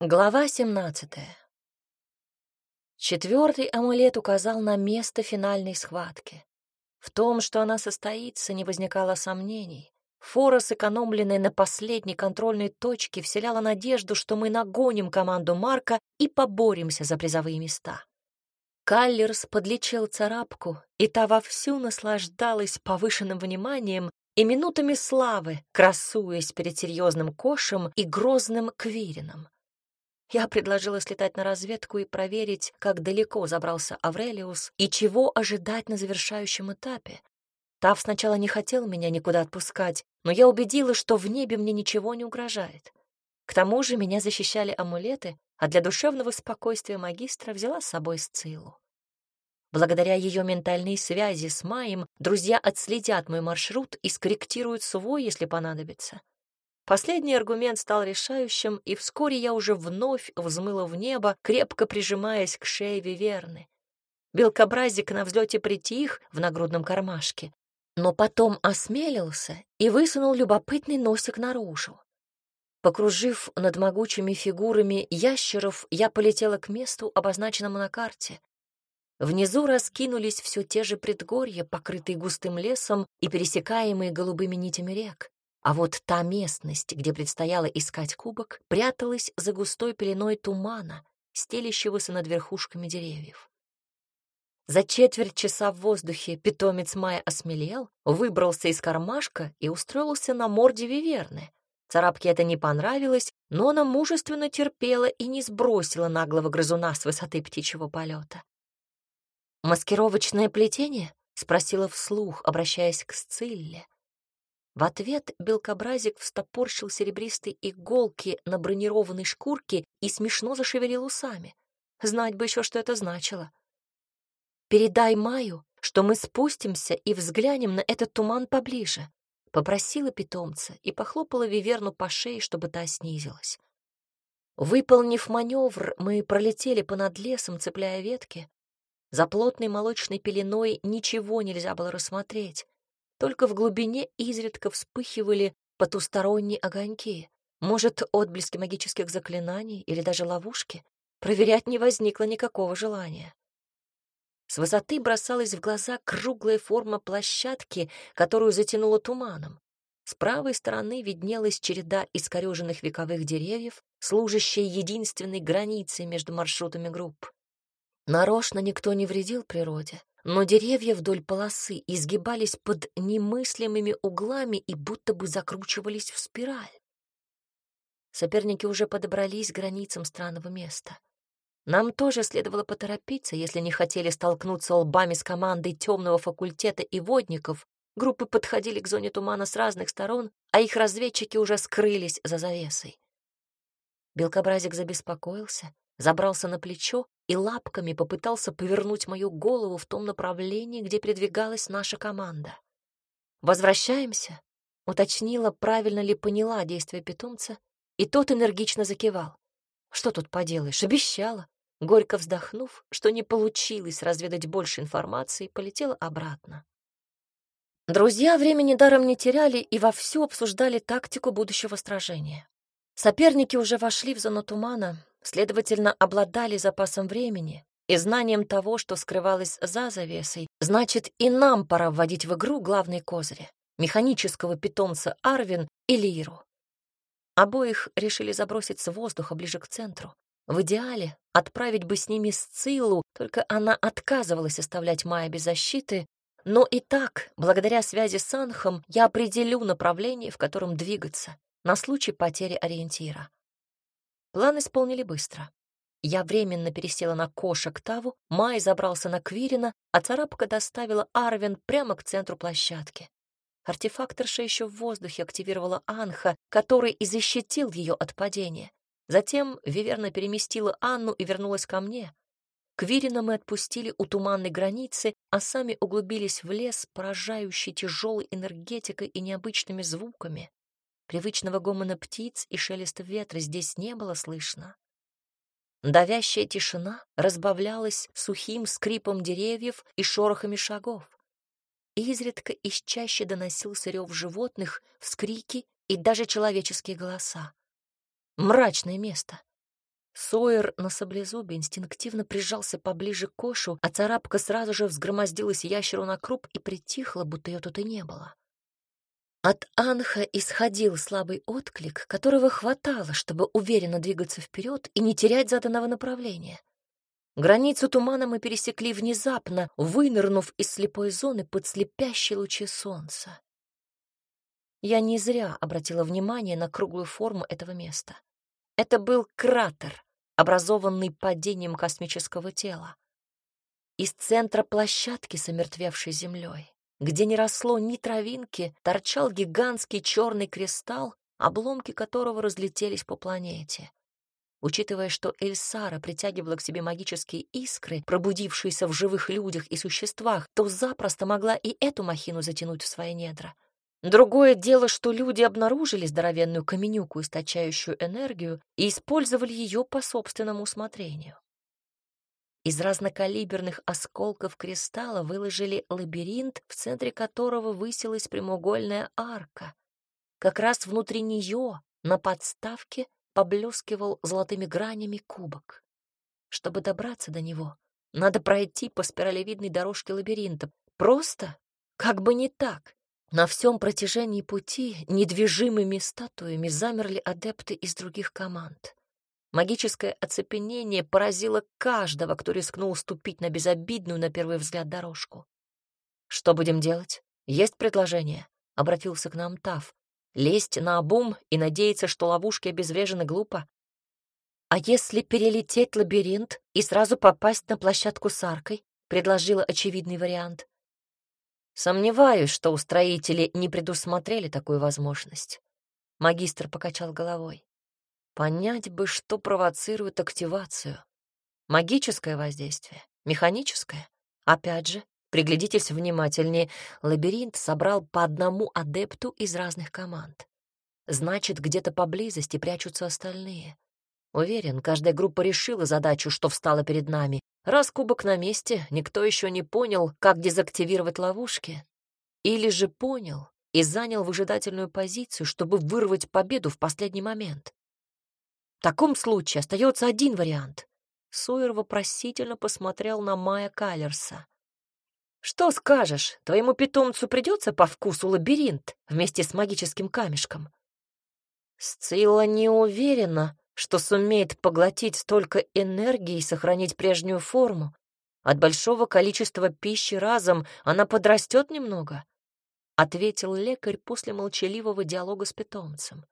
Глава 17. Четвертый амулет указал на место финальной схватки. В том, что она состоится, не возникало сомнений. Фора, сэкономленная на последней контрольной точке, вселяла надежду, что мы нагоним команду Марка и поборемся за призовые места. Каллерс подлечил царапку, и та вовсю наслаждалась повышенным вниманием и минутами славы, красуясь перед серьезным Кошем и грозным Квирином. Я предложила слетать на разведку и проверить, как далеко забрался Аврелиус и чего ожидать на завершающем этапе. Тав сначала не хотел меня никуда отпускать, но я убедила, что в небе мне ничего не угрожает. К тому же меня защищали амулеты, а для душевного спокойствия магистра взяла с собой Сцилу. Благодаря ее ментальной связи с Маем друзья отследят мой маршрут и скорректируют свой, если понадобится. Последний аргумент стал решающим, и вскоре я уже вновь взмыла в небо, крепко прижимаясь к шее Виверны. Белкобразик на взлете притих в нагрудном кармашке, но потом осмелился и высунул любопытный носик наружу. Покружив над могучими фигурами ящеров, я полетела к месту, обозначенному на карте. Внизу раскинулись все те же предгорья, покрытые густым лесом и пересекаемые голубыми нитями рек. А вот та местность, где предстояло искать кубок, пряталась за густой пеленой тумана, стелящегося над верхушками деревьев. За четверть часа в воздухе питомец Майя осмелел, выбрался из кармашка и устроился на морде виверны. Царапке это не понравилось, но она мужественно терпела и не сбросила наглого грызуна с высоты птичьего полета. «Маскировочное плетение?» — спросила вслух, обращаясь к Сцилле. В ответ белкобразик встопорщил серебристые иголки на бронированной шкурке и смешно зашевелил усами. Знать бы еще, что это значило. «Передай Маю, что мы спустимся и взглянем на этот туман поближе», — попросила питомца и похлопала Виверну по шее, чтобы та снизилась. Выполнив маневр, мы пролетели понад лесом, цепляя ветки. За плотной молочной пеленой ничего нельзя было рассмотреть. Только в глубине изредка вспыхивали потусторонние огоньки. Может, отблески магических заклинаний или даже ловушки? Проверять не возникло никакого желания. С высоты бросалась в глаза круглая форма площадки, которую затянуло туманом. С правой стороны виднелась череда искореженных вековых деревьев, служащая единственной границей между маршрутами групп. Нарочно никто не вредил природе но деревья вдоль полосы изгибались под немыслимыми углами и будто бы закручивались в спираль. Соперники уже подобрались к границам странного места. Нам тоже следовало поторопиться, если не хотели столкнуться лбами с командой темного факультета и водников. Группы подходили к зоне тумана с разных сторон, а их разведчики уже скрылись за завесой. Белкобразик забеспокоился, забрался на плечо и лапками попытался повернуть мою голову в том направлении, где передвигалась наша команда. «Возвращаемся?» — уточнила, правильно ли поняла действия питомца, и тот энергично закивал. «Что тут поделаешь, обещала». Горько вздохнув, что не получилось разведать больше информации, полетела обратно. Друзья времени даром не теряли и вовсю обсуждали тактику будущего сражения. Соперники уже вошли в зону тумана, следовательно, обладали запасом времени и знанием того, что скрывалось за завесой, значит, и нам пора вводить в игру главные козыри — механического питомца Арвин и Лиру. Обоих решили забросить с воздуха ближе к центру. В идеале отправить бы с ними Сциллу, только она отказывалась оставлять Майя без защиты, но и так, благодаря связи с Анхом, я определю направление, в котором двигаться, на случай потери ориентира. План исполнили быстро. Я временно пересела на кошек Таву, Май забрался на Квирина, а царапка доставила Арвин прямо к центру площадки. Артефакторша еще в воздухе активировала Анха, который и защитил ее от падения. Затем Виверна переместила Анну и вернулась ко мне. Квирина мы отпустили у туманной границы, а сами углубились в лес, поражающий тяжелой энергетикой и необычными звуками. Привычного гомона птиц и шелеста ветра здесь не было слышно. Давящая тишина разбавлялась сухим скрипом деревьев и шорохами шагов. Изредка из чаще доносился рев животных, вскрики и даже человеческие голоса. Мрачное место. Сойер на саблезубе инстинктивно прижался поближе к кошу, а царапка сразу же взгромоздилась ящеру на круп и притихла, будто ее тут и не было. От Анха исходил слабый отклик, которого хватало, чтобы уверенно двигаться вперед и не терять заданного направления. Границу тумана мы пересекли внезапно, вынырнув из слепой зоны под слепящие лучи солнца. Я не зря обратила внимание на круглую форму этого места. Это был кратер, образованный падением космического тела. Из центра площадки с омертвевшей землей, где не росло ни травинки, торчал гигантский черный кристалл, обломки которого разлетелись по планете. Учитывая, что Эльсара притягивала к себе магические искры, пробудившиеся в живых людях и существах, то запросто могла и эту махину затянуть в свои недра — Другое дело, что люди обнаружили здоровенную каменюку, источающую энергию, и использовали ее по собственному усмотрению. Из разнокалиберных осколков кристалла выложили лабиринт, в центре которого высилась прямоугольная арка. Как раз внутри нее, на подставке, поблескивал золотыми гранями кубок. Чтобы добраться до него, надо пройти по спиралевидной дорожке лабиринта. Просто? Как бы не так. На всем протяжении пути недвижимыми статуями замерли адепты из других команд. Магическое оцепенение поразило каждого, кто рискнул ступить на безобидную, на первый взгляд, дорожку. «Что будем делать? Есть предложение?» — обратился к нам Тав. «Лезть на обум и надеяться, что ловушки обезврежены глупо? А если перелететь лабиринт и сразу попасть на площадку с аркой?» — предложила очевидный вариант. Сомневаюсь, что устроители не предусмотрели такую возможность. Магистр покачал головой. Понять бы, что провоцирует активацию. Магическое воздействие? Механическое? Опять же, приглядитесь внимательнее. Лабиринт собрал по одному адепту из разных команд. Значит, где-то поблизости прячутся остальные. Уверен, каждая группа решила задачу, что встала перед нами, Раз кубок на месте, никто еще не понял, как дезактивировать ловушки. Или же понял и занял выжидательную позицию, чтобы вырвать победу в последний момент. В таком случае остается один вариант. Сойер вопросительно посмотрел на Майя Каллерса. «Что скажешь, твоему питомцу придется по вкусу лабиринт вместе с магическим камешком?» Сцилла не уверена, что сумеет поглотить столько энергии и сохранить прежнюю форму. От большого количества пищи разом она подрастет немного, — ответил лекарь после молчаливого диалога с питомцем.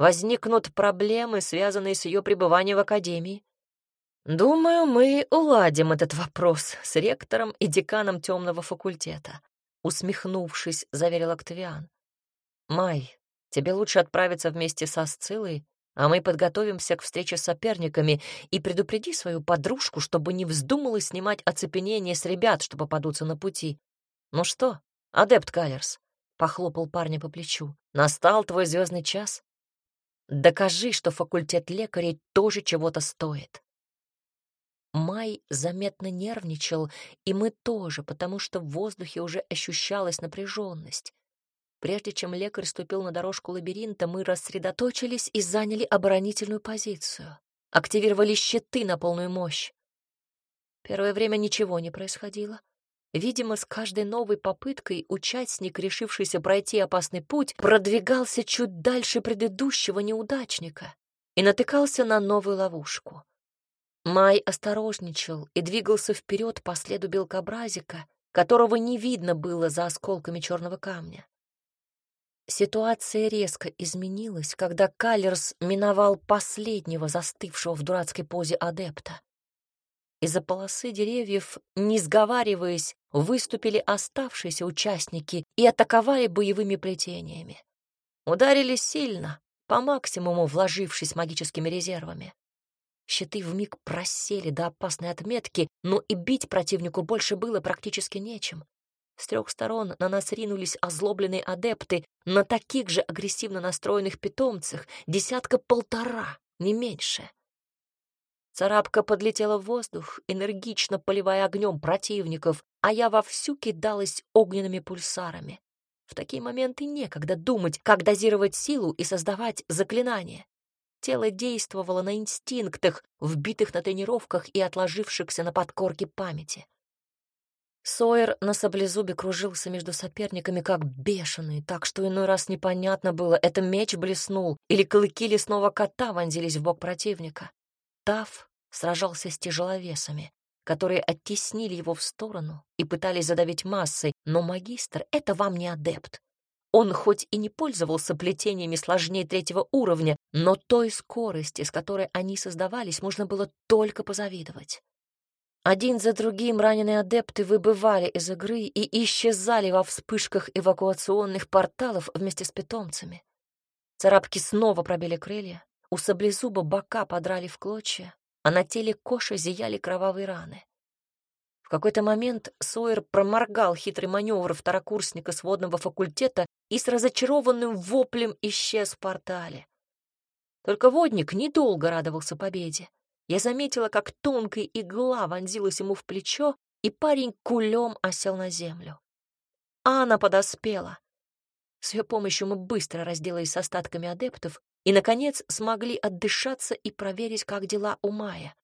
Возникнут проблемы, связанные с ее пребыванием в академии. Думаю, мы уладим этот вопрос с ректором и деканом темного факультета, усмехнувшись, заверил Октавиан. Май, тебе лучше отправиться вместе со Сцилой а мы подготовимся к встрече с соперниками и предупреди свою подружку, чтобы не вздумала снимать оцепенение с ребят, что попадутся на пути. Ну что, адепт Калерс, похлопал парня по плечу, настал твой звездный час. Докажи, что факультет лекарей тоже чего-то стоит. Май заметно нервничал, и мы тоже, потому что в воздухе уже ощущалась напряженность. Прежде чем лекарь ступил на дорожку лабиринта, мы рассредоточились и заняли оборонительную позицию. Активировали щиты на полную мощь. Первое время ничего не происходило. Видимо, с каждой новой попыткой участник, решившийся пройти опасный путь, продвигался чуть дальше предыдущего неудачника и натыкался на новую ловушку. Май осторожничал и двигался вперед по следу белкобразика, которого не видно было за осколками черного камня. Ситуация резко изменилась, когда Каллерс миновал последнего застывшего в дурацкой позе адепта. Из-за полосы деревьев, не сговариваясь, выступили оставшиеся участники и атаковали боевыми плетениями. Ударили сильно, по максимуму вложившись магическими резервами. Щиты вмиг просели до опасной отметки, но и бить противнику больше было практически нечем. С трех сторон на нас ринулись озлобленные адепты, на таких же агрессивно настроенных питомцах десятка-полтора, не меньше. Царапка подлетела в воздух, энергично поливая огнем противников, а я вовсю кидалась огненными пульсарами. В такие моменты некогда думать, как дозировать силу и создавать заклинания. тело действовало на инстинктах, вбитых на тренировках и отложившихся на подкорке памяти. Сойер на саблезубе кружился между соперниками как бешеный, так что иной раз непонятно было, это меч блеснул или клыки лесного кота вонзились в бок противника. Тав сражался с тяжеловесами, которые оттеснили его в сторону и пытались задавить массой, но магистр — это вам не адепт. Он хоть и не пользовался плетениями сложнее третьего уровня, но той скорости, с которой они создавались, можно было только позавидовать. Один за другим раненые адепты выбывали из игры и исчезали во вспышках эвакуационных порталов вместе с питомцами. Царапки снова пробили крылья, у саблезуба бока подрали в клочья, а на теле Коши зияли кровавые раны. В какой-то момент Сойер проморгал хитрый маневр второкурсника сводного факультета и с разочарованным воплем исчез в портале. Только водник недолго радовался победе. Я заметила, как тонкая игла вонзилась ему в плечо, и парень кулем осел на землю. Анна подоспела. С ее помощью мы быстро разделались с остатками адептов и, наконец, смогли отдышаться и проверить, как дела у Мая.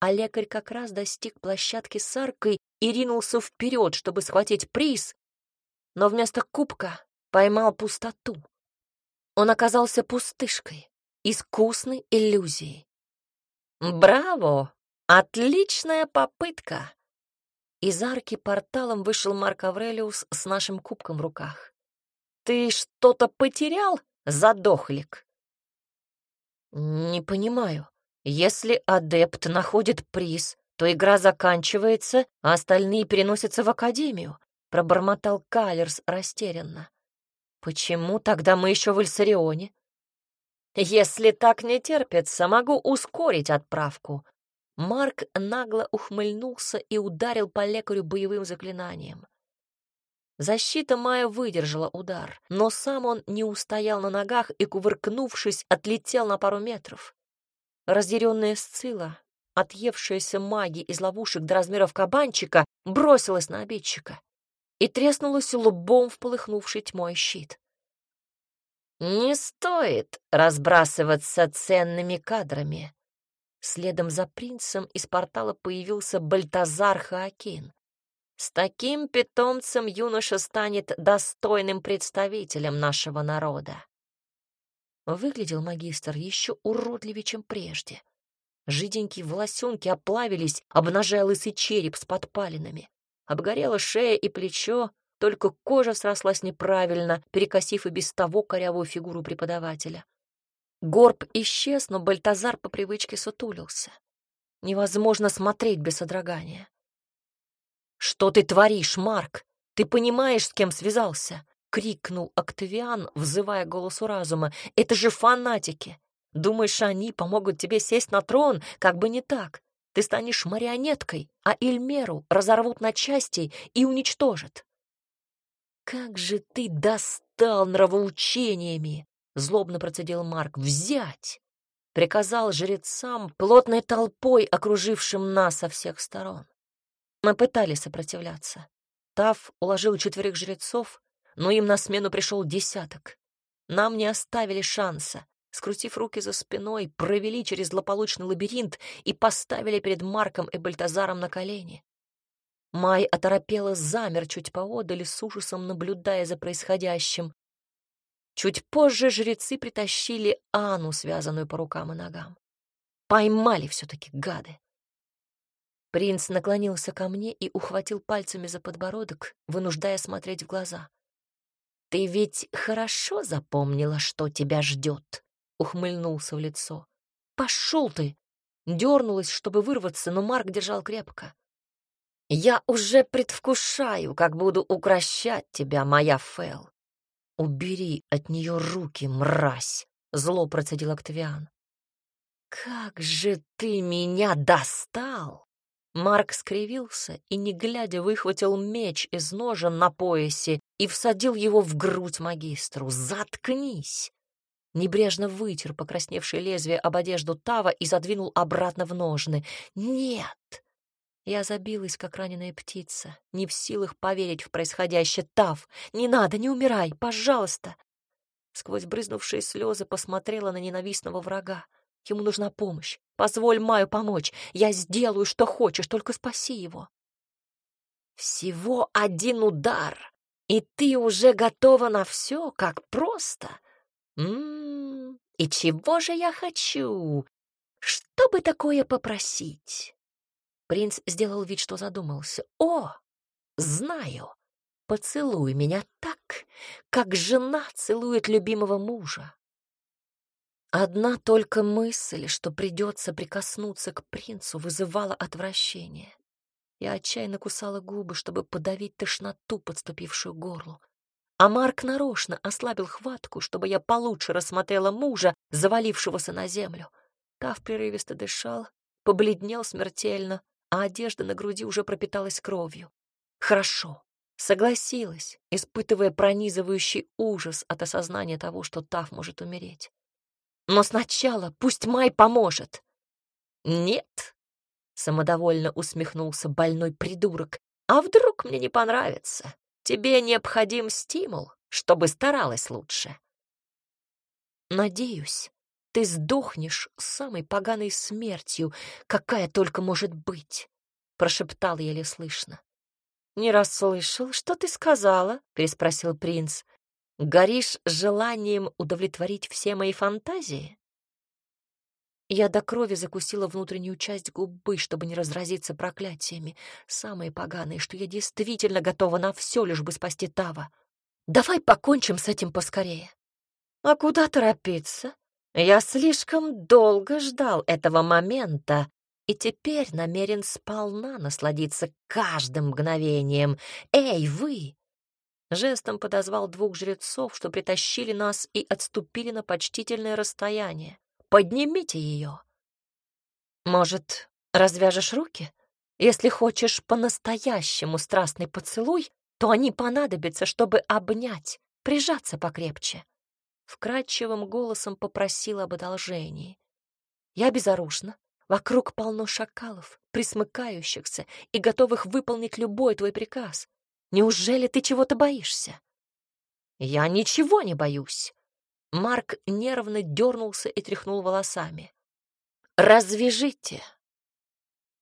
А лекарь как раз достиг площадки с аркой и ринулся вперед, чтобы схватить приз, но вместо кубка поймал пустоту. Он оказался пустышкой, искусной иллюзией. «Браво! Отличная попытка!» Из арки порталом вышел Марк Аврелиус с нашим кубком в руках. «Ты что-то потерял, задохлик?» «Не понимаю. Если адепт находит приз, то игра заканчивается, а остальные переносятся в академию», — пробормотал Калерс растерянно. «Почему тогда мы еще в Ильсарионе?» «Если так не терпится, могу ускорить отправку». Марк нагло ухмыльнулся и ударил по лекарю боевым заклинанием. Защита Майя выдержала удар, но сам он не устоял на ногах и, кувыркнувшись, отлетел на пару метров. Разъяренная сцила, отъевшаяся маги из ловушек до размеров кабанчика, бросилась на обидчика и треснулась лбом в полыхнувший тьмой щит. «Не стоит разбрасываться ценными кадрами». Следом за принцем из портала появился Бальтазар Хаакин. С таким питомцем юноша станет достойным представителем нашего народа. Выглядел магистр еще уродливее, чем прежде. Жиденькие волосенки оплавились, обнажая лысый череп с подпалинами. Обгорела шея и плечо, только кожа срослась неправильно, перекосив и без того корявую фигуру преподавателя. Горб исчез, но Бальтазар по привычке сутулился. Невозможно смотреть без содрогания. «Что ты творишь, Марк? Ты понимаешь, с кем связался?» — крикнул Октавиан, взывая голосу разума. «Это же фанатики! Думаешь, они помогут тебе сесть на трон? Как бы не так. Ты станешь марионеткой, а Ильмеру разорвут на части и уничтожат». «Как же ты достал нравоучениями!» — злобно процедил Марк. «Взять!» — приказал жрецам, плотной толпой окружившим нас со всех сторон. Мы пытались сопротивляться. Тав уложил четверых жрецов, но им на смену пришел десяток. Нам не оставили шанса. Скрутив руки за спиной, провели через злополучный лабиринт и поставили перед Марком и Бальтазаром на колени. Май оторопела замер чуть поодаль, с ужасом наблюдая за происходящим. Чуть позже жрецы притащили Ану, связанную по рукам и ногам. Поймали все-таки гады. Принц наклонился ко мне и ухватил пальцами за подбородок, вынуждая смотреть в глаза. «Ты ведь хорошо запомнила, что тебя ждет?» — ухмыльнулся в лицо. «Пошел ты!» Дернулась, чтобы вырваться, но Марк держал крепко. «Я уже предвкушаю, как буду укращать тебя, моя Фэл. Убери от нее руки, мразь!» — зло процедил Октавиан. «Как же ты меня достал!» Марк скривился и, не глядя, выхватил меч из ножен на поясе и всадил его в грудь магистру. «Заткнись!» Небрежно вытер покрасневшее лезвие об одежду Тава и задвинул обратно в ножны. «Нет!» Я забилась, как раненая птица, не в силах поверить в происходящее. «Тав, не надо, не умирай, пожалуйста!» Сквозь брызнувшие слезы посмотрела на ненавистного врага. Ему нужна помощь. Позволь Маю помочь. Я сделаю, что хочешь, только спаси его. Всего один удар, и ты уже готова на все, как просто. М-м, и чего же я хочу? Что бы такое попросить? Принц сделал вид, что задумался. О, знаю. Поцелуй меня так, как жена целует любимого мужа. Одна только мысль, что придется прикоснуться к принцу, вызывала отвращение. Я отчаянно кусала губы, чтобы подавить тошноту, подступившую к горлу. А Марк нарочно ослабил хватку, чтобы я получше рассмотрела мужа, завалившегося на землю. Тав прерывисто дышал, побледнел смертельно, а одежда на груди уже пропиталась кровью. Хорошо, согласилась, испытывая пронизывающий ужас от осознания того, что Тав может умереть. Но сначала пусть Май поможет. Нет, самодовольно усмехнулся больной придурок. А вдруг мне не понравится? Тебе необходим стимул, чтобы старалась лучше. Надеюсь, ты сдохнешь самой поганой смертью, какая только может быть, прошептал еле слышно. Не расслышал, что ты сказала? переспросил принц. Горишь желанием удовлетворить все мои фантазии? Я до крови закусила внутреннюю часть губы, чтобы не разразиться проклятиями, самые поганые, что я действительно готова на все, лишь бы спасти Тава. Давай покончим с этим поскорее. А куда торопиться? Я слишком долго ждал этого момента и теперь намерен сполна насладиться каждым мгновением. Эй, вы! Жестом подозвал двух жрецов, что притащили нас и отступили на почтительное расстояние. «Поднимите ее!» «Может, развяжешь руки? Если хочешь по-настоящему страстный поцелуй, то они понадобятся, чтобы обнять, прижаться покрепче». Вкрадчивым голосом попросила об одолжении. «Я безоружна, Вокруг полно шакалов, присмыкающихся и готовых выполнить любой твой приказ. Неужели ты чего-то боишься? Я ничего не боюсь. Марк нервно дернулся и тряхнул волосами. Развяжите